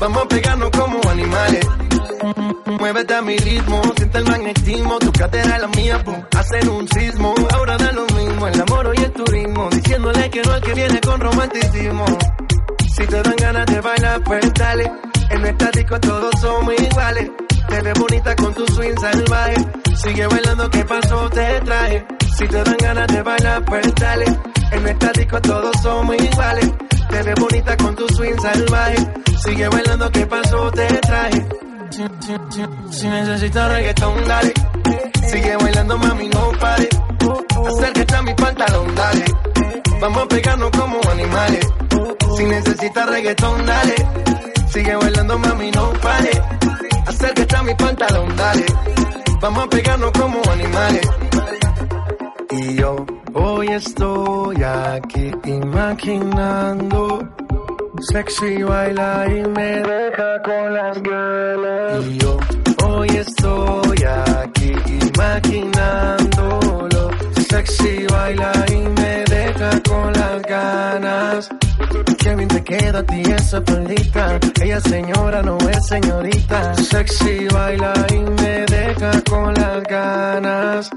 Vamos a pegarnos como animales. Muévete a mi ritmo, siente el magnetismo, tu cadera es la mía, pum, hacen un sismo. Ahora da lo mismo, el amor y el turismo, diciéndole que no al que viene con romanticismo. Si te dan ganas de bailar, pues dale. En nuestra disco todos somos iguales. Te ves bonita con tu swing salvaje. Sigue bailando, ¿qué pasó? Te traje. Si te dan ganas de bailar, pues dale. En nuestra disco todos somos iguales. Te ves bonita con tu swing salvaje. Sigue bailando, ¿qué pasó? Te traje. Si, si, si, si necesitas reggaetón, dale. Sigue bailando, mami, no pare. Acércate a mi pantalón, dale. Vamos a pegarnos como animales. Si necesitas reggaetón, dale. Sigue bailando, mami, no pare. Acércate a mi pantalón, dale. Vamos a pegarnos como animales. Hoy estoy aquí imaginando. Sexy baila y me deja con las ganas. Y yo hoy estoy aquí imaginándolo. Sexy baila y Qué bien te queda a ti esa faldita. Ella señora no es señorita. Sexy baila y me deja con las ganas.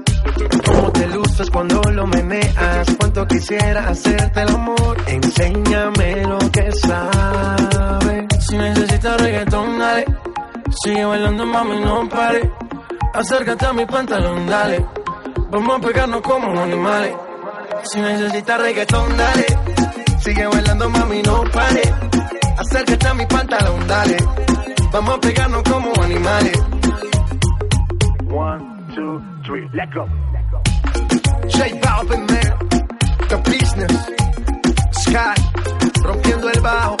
Cómo te luces cuando lo meneas. Cuánto quisiera hacerte el amor. Enséñame lo que sabes. Si necesitas reggaetón, dale. Sigue bailando, mami, no pare. Acércate a mi pantalón, dale. Vamos a pegarnos como animales. Si necesitas reggaetón, dale. Sigue bailando, mami, no pare. Acércate a mi pantalón, dale. Vamos a pegarnos como animales. One, two, three, let go. J Balvin, man. The business. Sky. Rompiendo el bajo.